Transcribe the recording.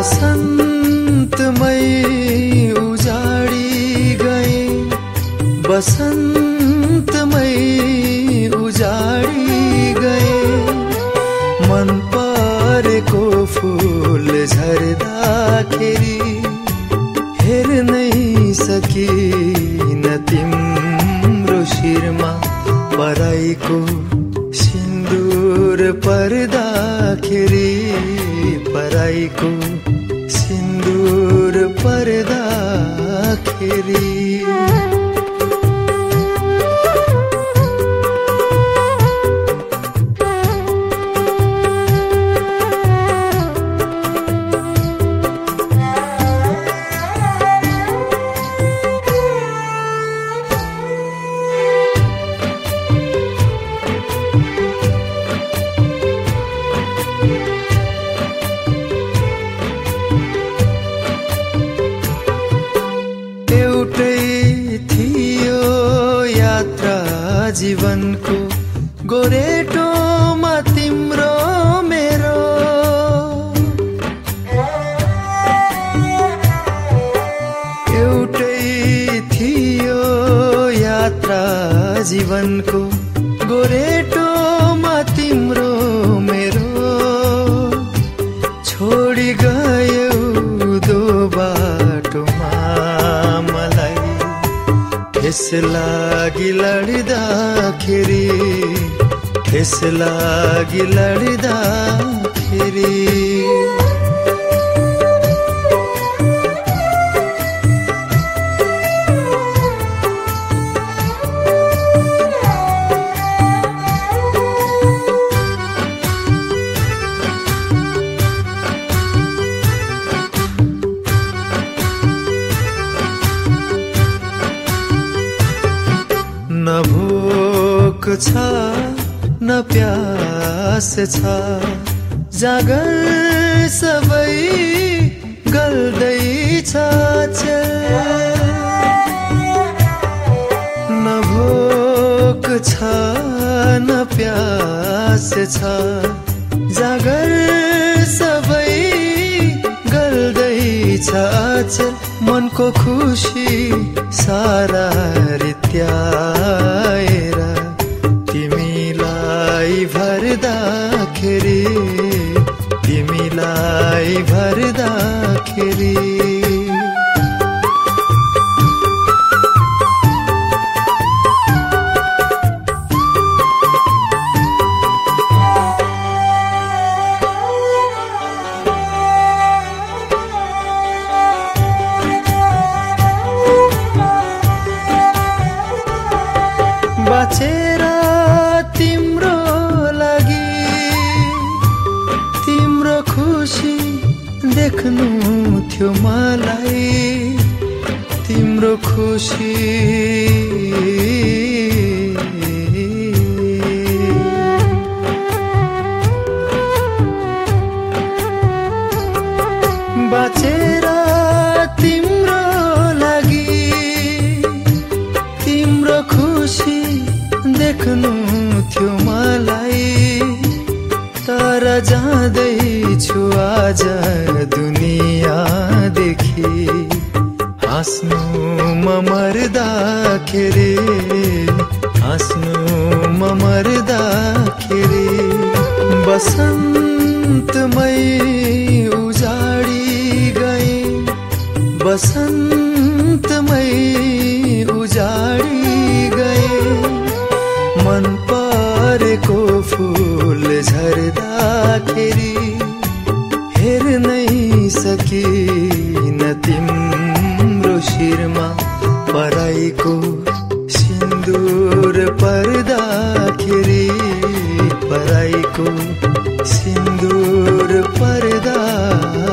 बसन्तमै उजाडी गए। बसन्तमै उजाडी गए। मन परेको फुल झर्दाखेरि हेर्नै सकिन तिम्रो शिरमा पराइको सिन्दुर पर्दाखेरि पराइको पर्दाखेरि जीवनको गोरेटोमा तिम्रो मेरो। एउटै थियो यात्रा जीवनको गोरेटोमा ಹೆಸಲಾಗಿ ಲಡಿದ ಖಿರಿ ಹೆಸಲಾಗಿ ಲಡಿದ ಖಿರಿ छ न प्यास छ। जागर सबै गल्दैछ न भोक छ न प्यास छ। जागर सबै गल्दैछ मनको खुसी सारा रित्याएर भर्दाखेरि तिमीलाई भर्दाखेरि बाँचेर देख्नु थियो मलाई तिम्रो खुसी। जाँदैछु आज दुनियाँदेखि म मर्दाखेरि हाँस्नु म मर्दाखेरि बसन्तमै उजाडी गए बसन्तमै उजाडी गए मन परेको फुल झर्दाखेरि हेर्नै सकिन तिम्रो शिरमा पराईको सिन्दुर पर्दाखेरि पराईको सिन्दुर पर्दाखेरि